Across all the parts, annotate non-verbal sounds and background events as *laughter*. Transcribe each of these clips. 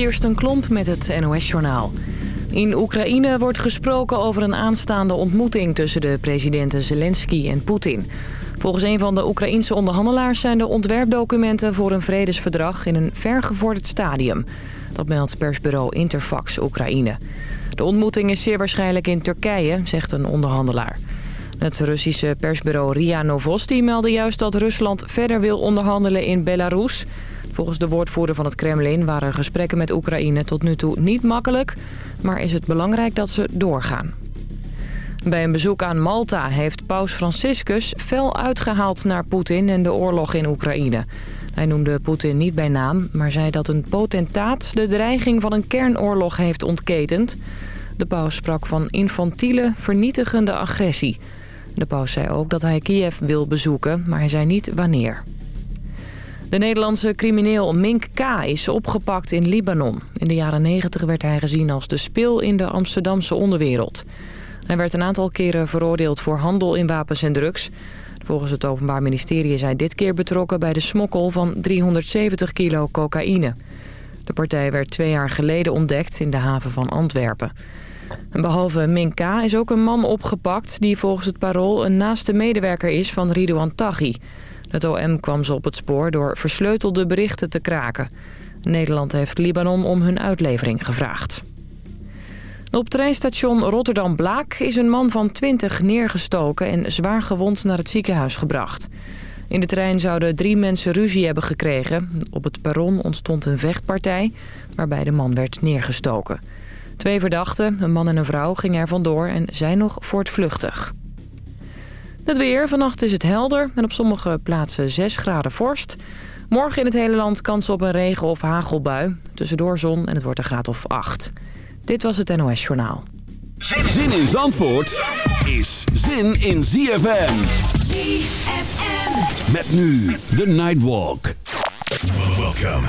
Kirsten Klomp met het NOS-journaal. In Oekraïne wordt gesproken over een aanstaande ontmoeting... tussen de presidenten Zelensky en Poetin. Volgens een van de Oekraïense onderhandelaars... zijn de ontwerpdocumenten voor een vredesverdrag... in een vergevorderd stadium. Dat meldt persbureau Interfax Oekraïne. De ontmoeting is zeer waarschijnlijk in Turkije, zegt een onderhandelaar. Het Russische persbureau RIA Novosti meldde juist dat Rusland verder wil onderhandelen in Belarus... Volgens de woordvoerder van het Kremlin waren gesprekken met Oekraïne tot nu toe niet makkelijk, maar is het belangrijk dat ze doorgaan. Bij een bezoek aan Malta heeft paus Franciscus fel uitgehaald naar Poetin en de oorlog in Oekraïne. Hij noemde Poetin niet bij naam, maar zei dat een potentaat de dreiging van een kernoorlog heeft ontketend. De paus sprak van infantiele, vernietigende agressie. De paus zei ook dat hij Kiev wil bezoeken, maar hij zei niet wanneer. De Nederlandse crimineel Mink K. is opgepakt in Libanon. In de jaren 90 werd hij gezien als de spil in de Amsterdamse onderwereld. Hij werd een aantal keren veroordeeld voor handel in wapens en drugs. Volgens het Openbaar Ministerie is hij dit keer betrokken bij de smokkel van 370 kilo cocaïne. De partij werd twee jaar geleden ontdekt in de haven van Antwerpen. Behalve Mink K. is ook een man opgepakt die volgens het parool een naaste medewerker is van Ridouan Taghi... Het OM kwam ze op het spoor door versleutelde berichten te kraken. Nederland heeft Libanon om hun uitlevering gevraagd. Op treinstation Rotterdam-Blaak is een man van 20 neergestoken en zwaar gewond naar het ziekenhuis gebracht. In de trein zouden drie mensen ruzie hebben gekregen. Op het perron ontstond een vechtpartij waarbij de man werd neergestoken. Twee verdachten, een man en een vrouw, gingen er vandoor en zijn nog voortvluchtig. Het weer. Vannacht is het helder en op sommige plaatsen 6 graden vorst. Morgen in het hele land kans op een regen- of hagelbui. Tussendoor zon en het wordt een graad of 8. Dit was het NOS Journaal. Zin in Zandvoort is zin in ZFM. ZFM. Met nu de Nightwalk. Welcome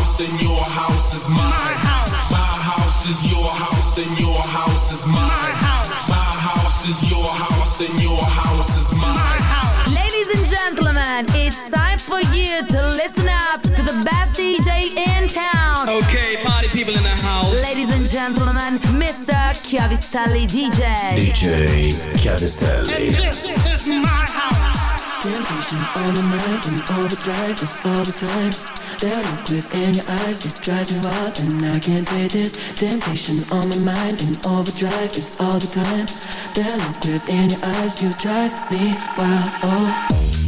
and your house is mine. My house. Is your house, and your house is mine. My house. Is your house, and your house is mine. Ladies and gentlemen, it's time for you to listen up to the best DJ in town. Okay, party people in the house. Ladies and gentlemen, Mr. Chiavistelli DJ. DJ And this is my house. Temptation on my mind and overdrive is all the time. That look within your eyes, it drives me wild and I can't take this. Temptation on my mind and overdrive is all the time. That look within your eyes, you drive me wild. Oh.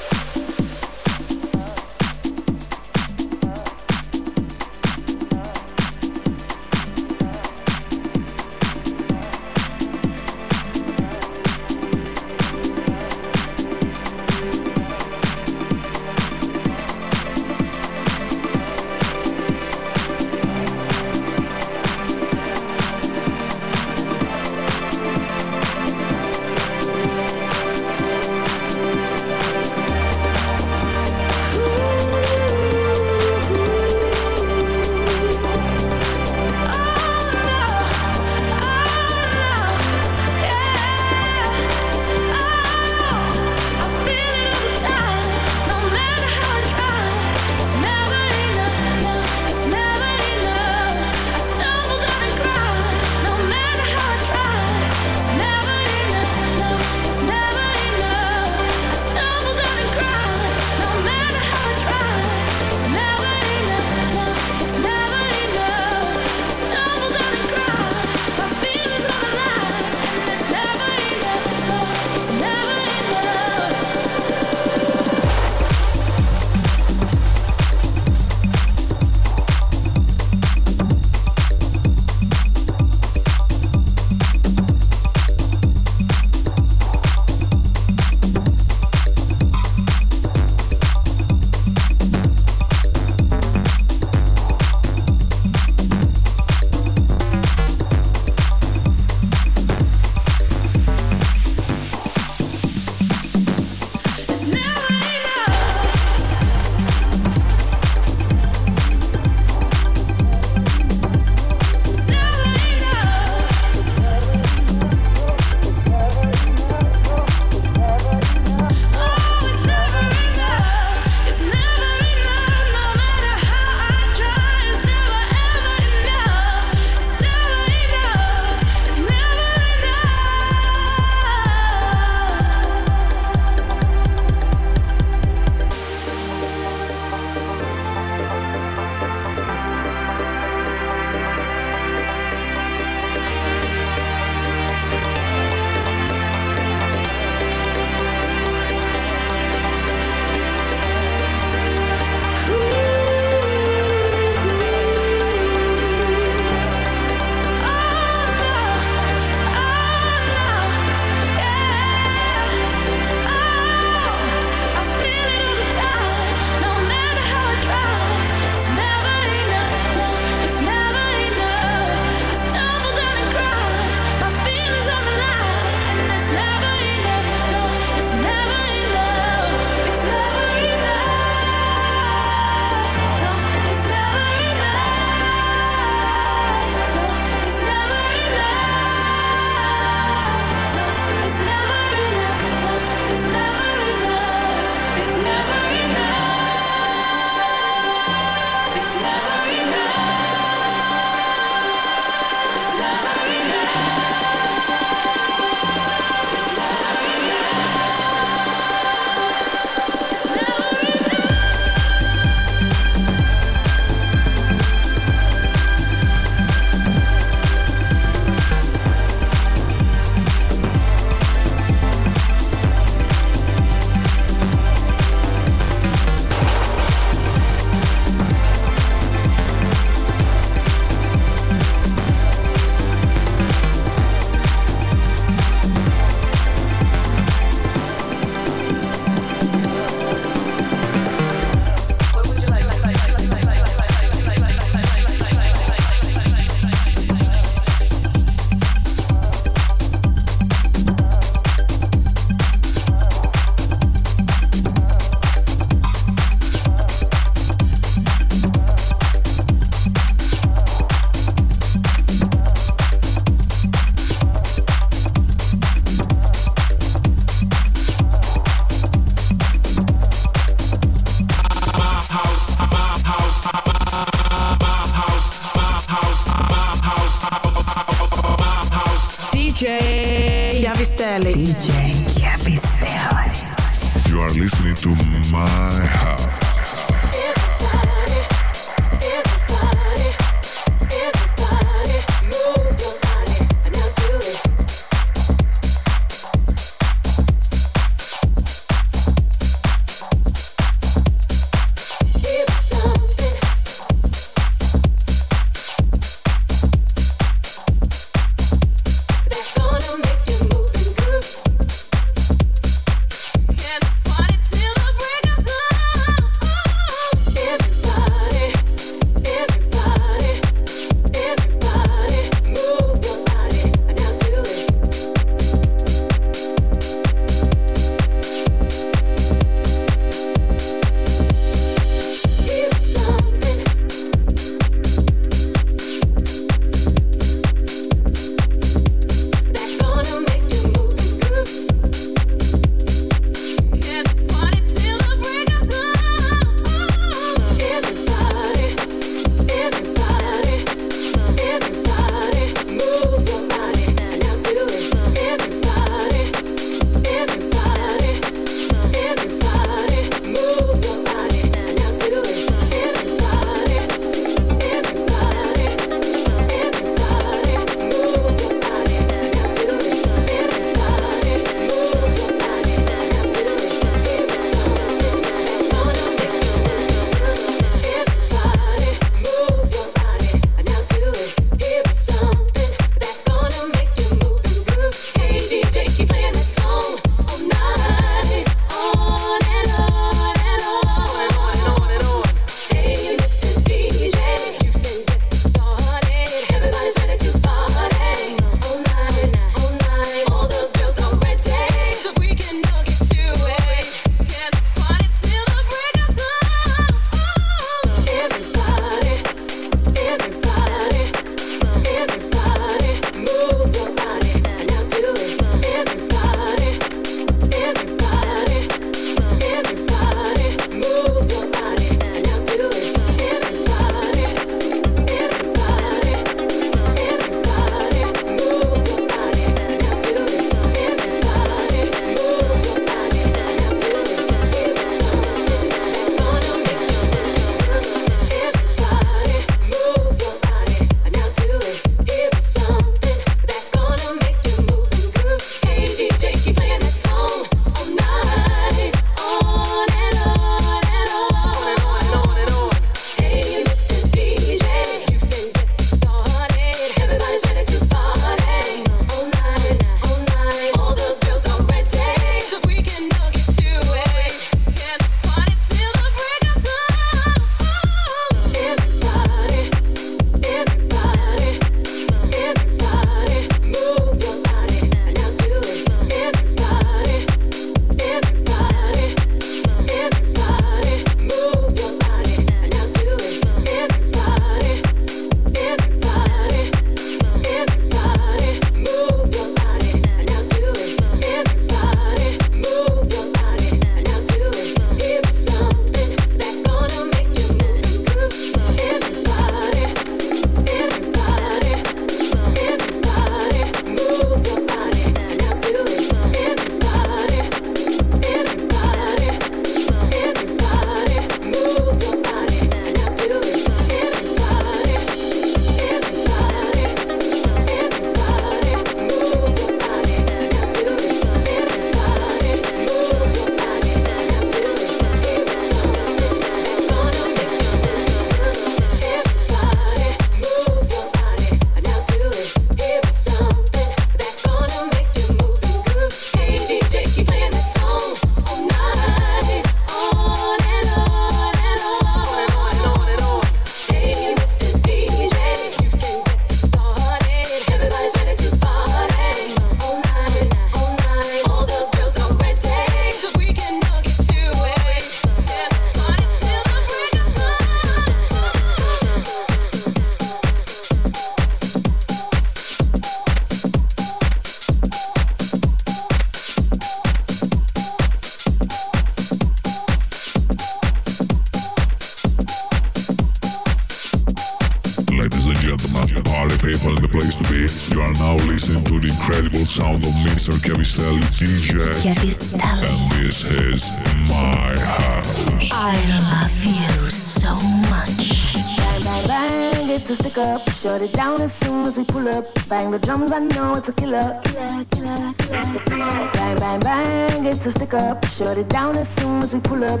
DJ. And this is my house. I love you so much. Bang, bang, bang, it's a stick up. Shut it down as soon as we pull up. Bang the drums, I know it's a killer. killer, killer, killer. Bang, bang, bang, it's a stick up. Shut it down as soon as we pull up.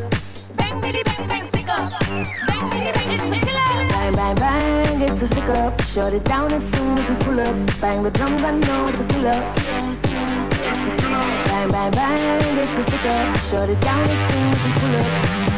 Bang, bitty, bang, bang, stick up. Bang, bitty, bang, it's a killer. Bang, bang, bang, it's a stick up. Shut it down as soon as we pull up. Bang the drums, I know it's a killer. Bang, bang, bang, it's a stick up. Shut it down as soon as we pull up.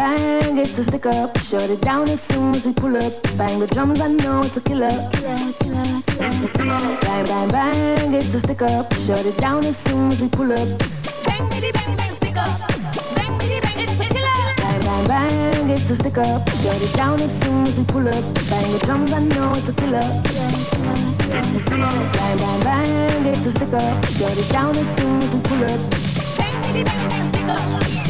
Bang, it's a stick up. Shut it down as soon as we pull up. Bang the drums, I know it's a killer. killer, killer, killer. Bang, bang, bang, it's a stick up. Shut it down as soon as we pull up. Bang, bitty, bang, bang, stick up. Bang, bitty, bang, it's a killer. Bang, bang, bang, it's a stick up. Shut it down as soon as we pull up. Bang the drums, I know it's a killer. Bang, bang, bang, it's a stick up. Shut it down as soon as we pull up. Bang, bitty, bang, bang, stick up.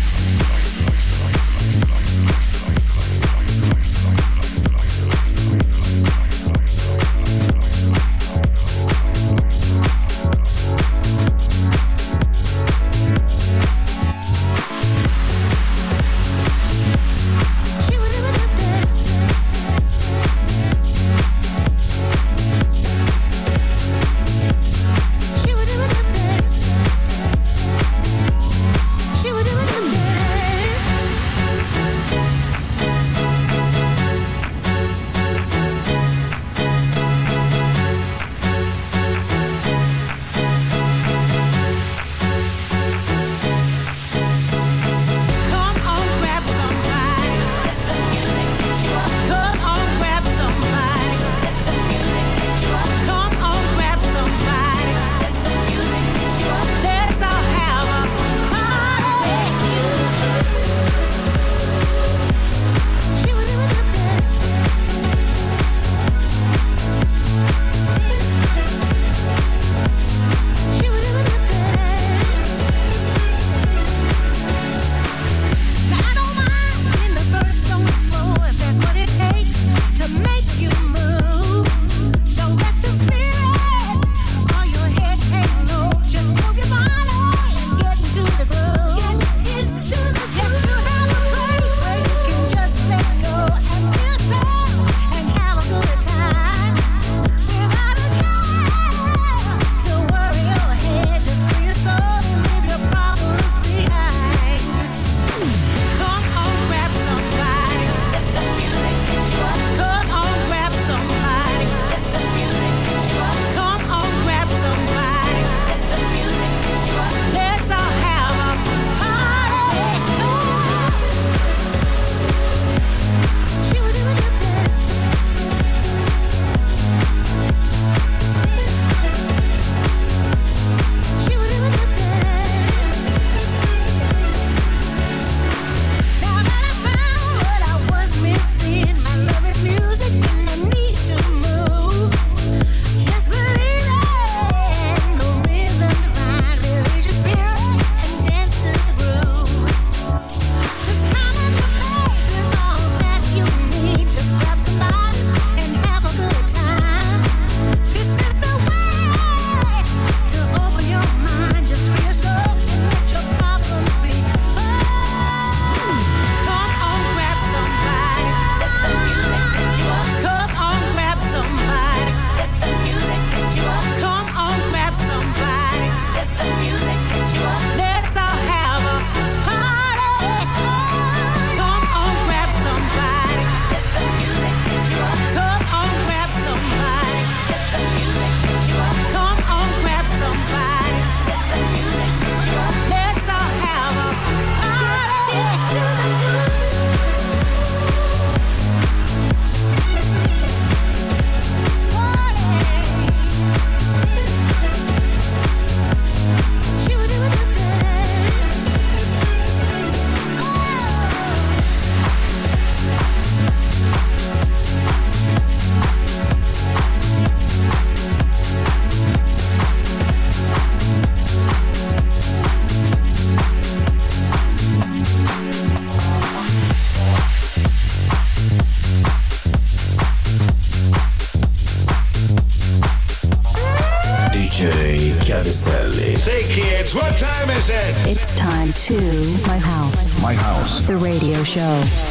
Show.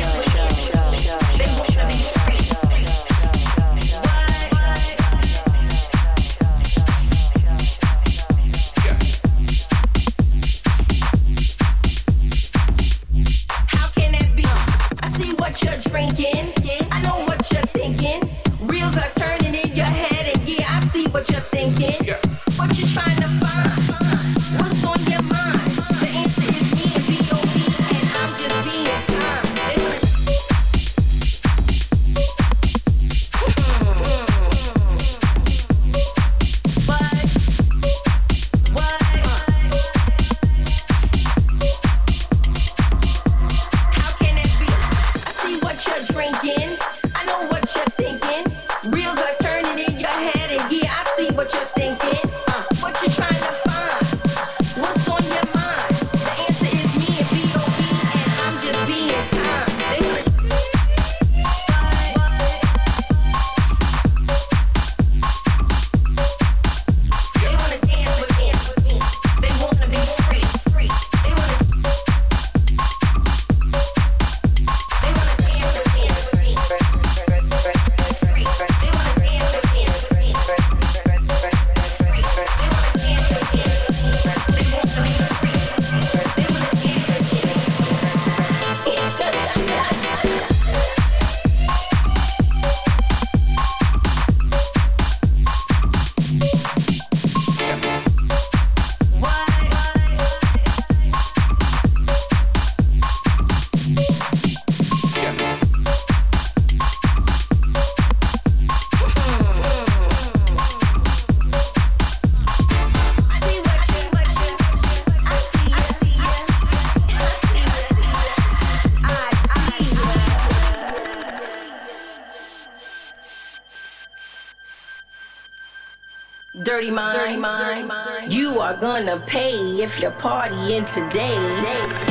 gonna pay if you're partying today.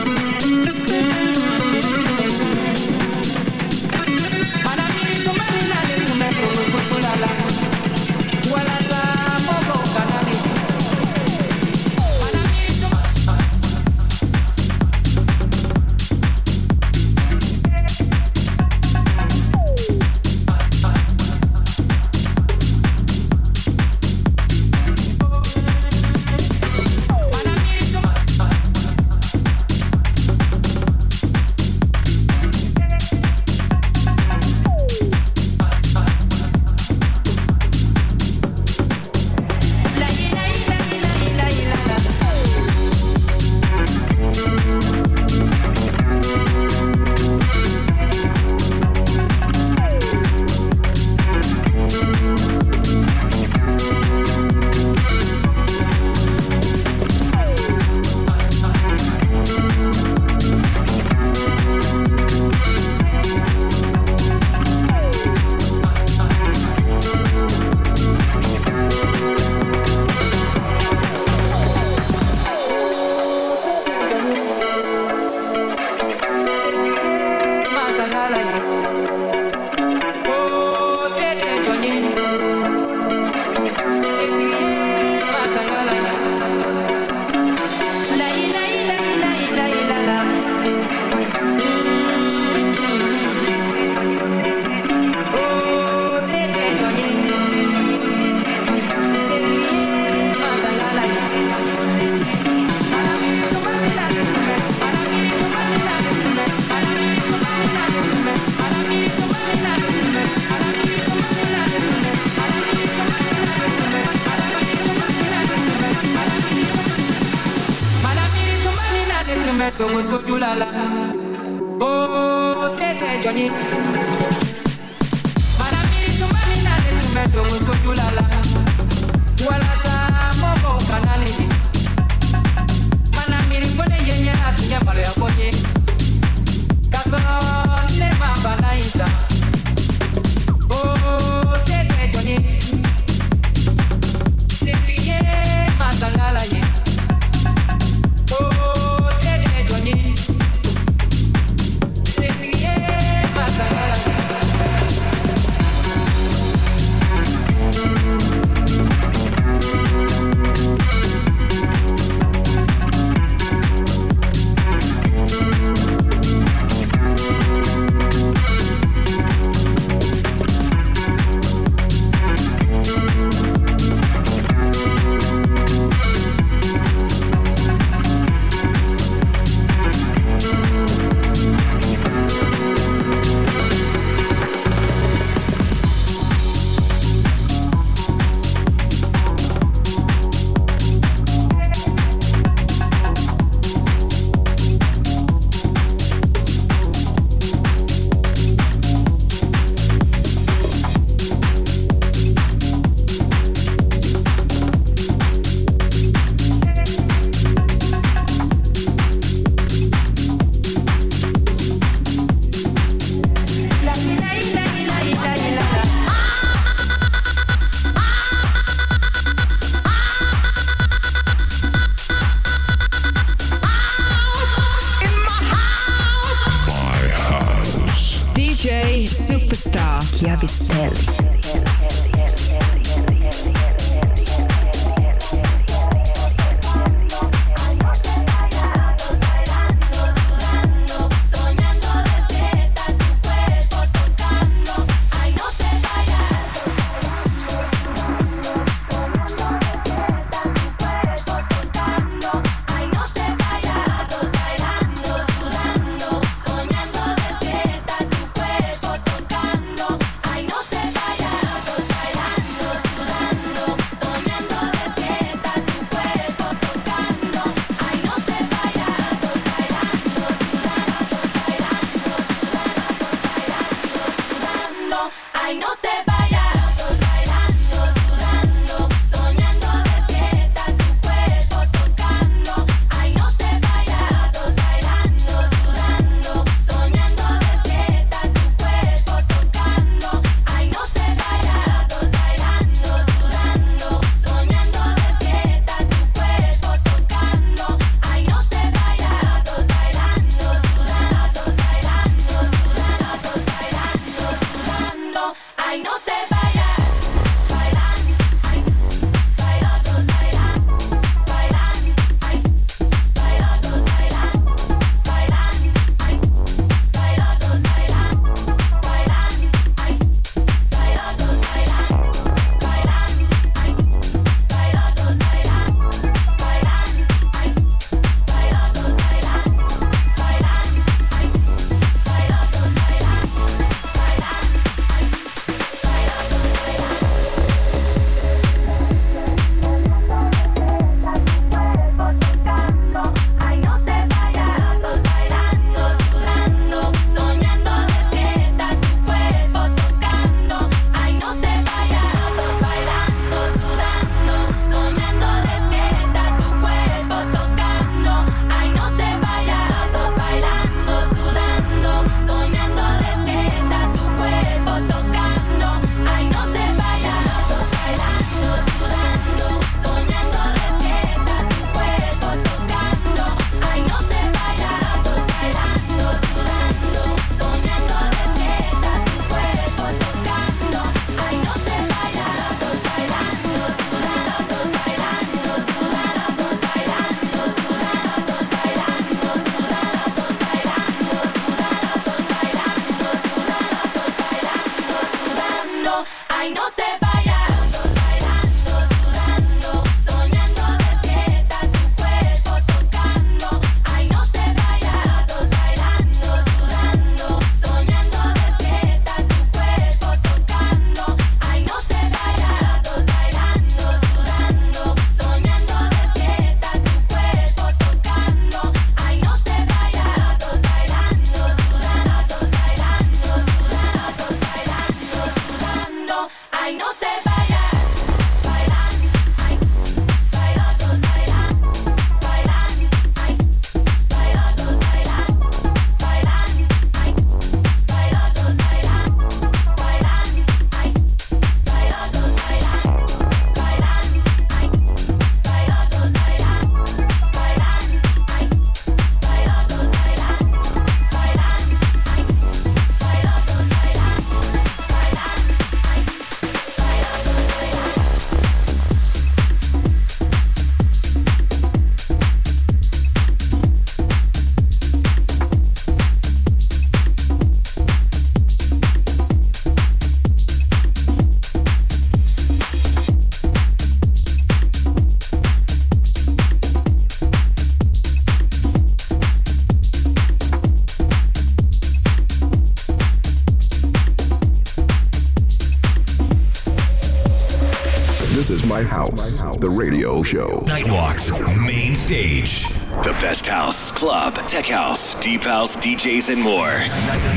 the radio show. Nightwalks, main stage. The best house, club, tech house, deep house, DJs, and more.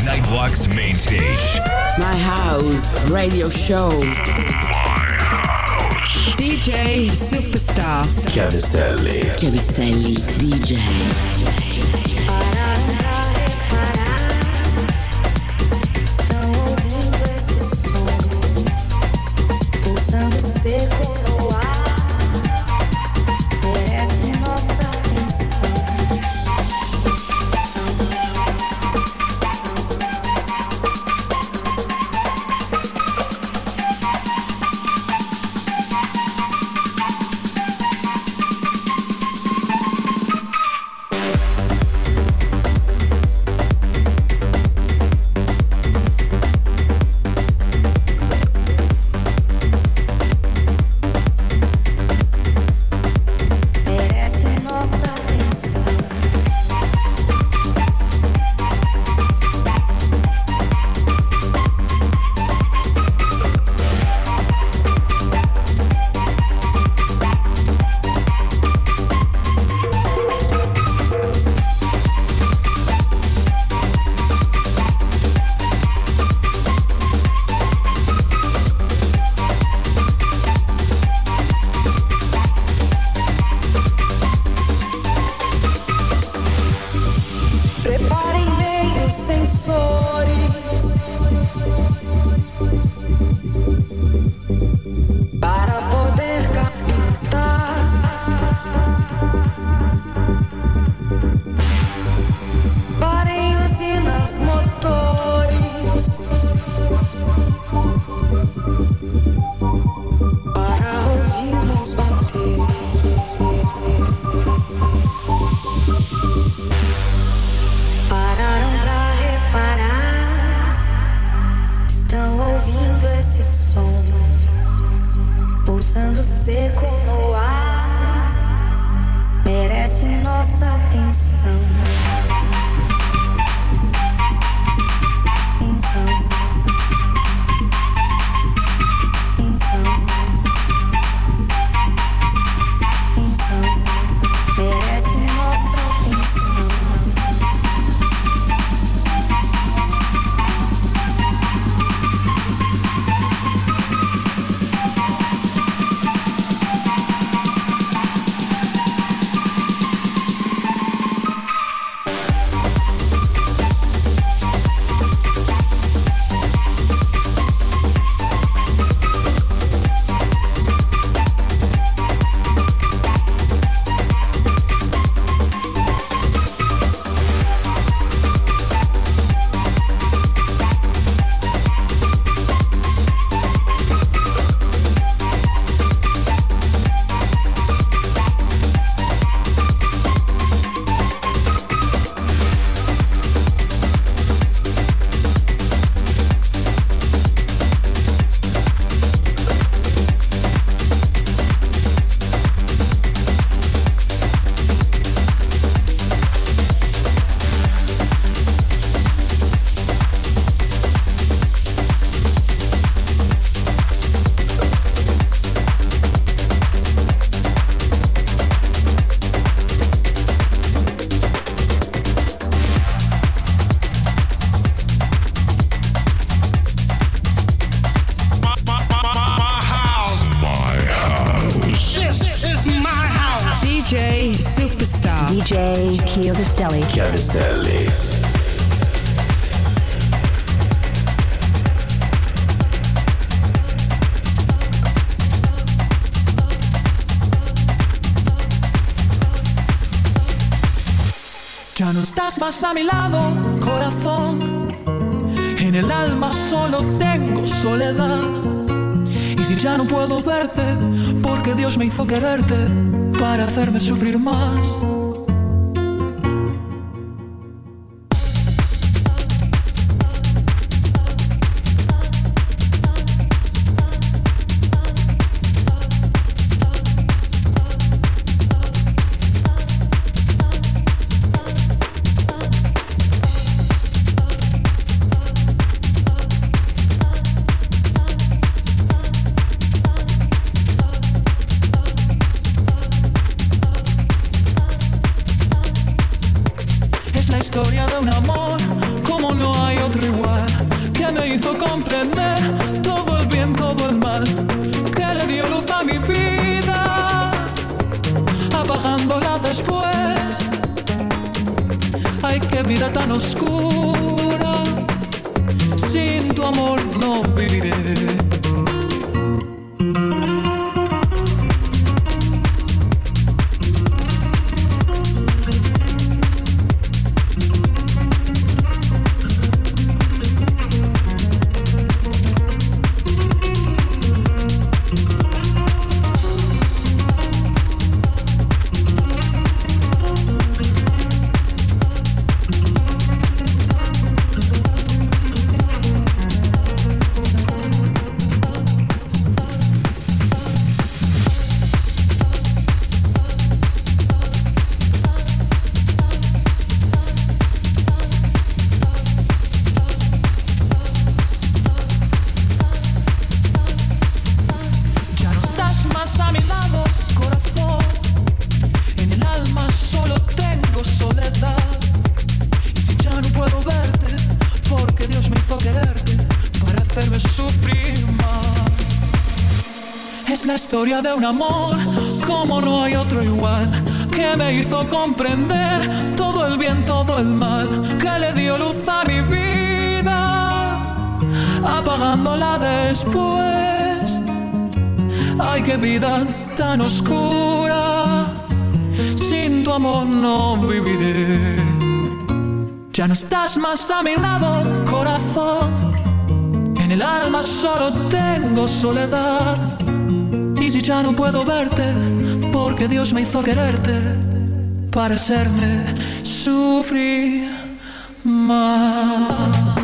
Nightwalks, main stage. My house radio show. *laughs* My house. DJ Superstar. Chiavistelli. Chiavistelli DJ. A mi lado, corazón. En el alma solo tengo soledad. Y si ya no puedo verte, porque Dios me hizo quererte para hacerme sufrir más. Historia de un amor como no hay otro igual. Que me hizo comprender todo el bien, todo el mal. Que le dio luz a mi vida, apagándola después. Ay, qué vida tan oscura. Sin tu amor no viviré. Ya no estás más a mi lado, corazón. En el alma solo tengo soledad. Ya no puedo verte, porque Dios me hizo quererte para hacerme sufrir más.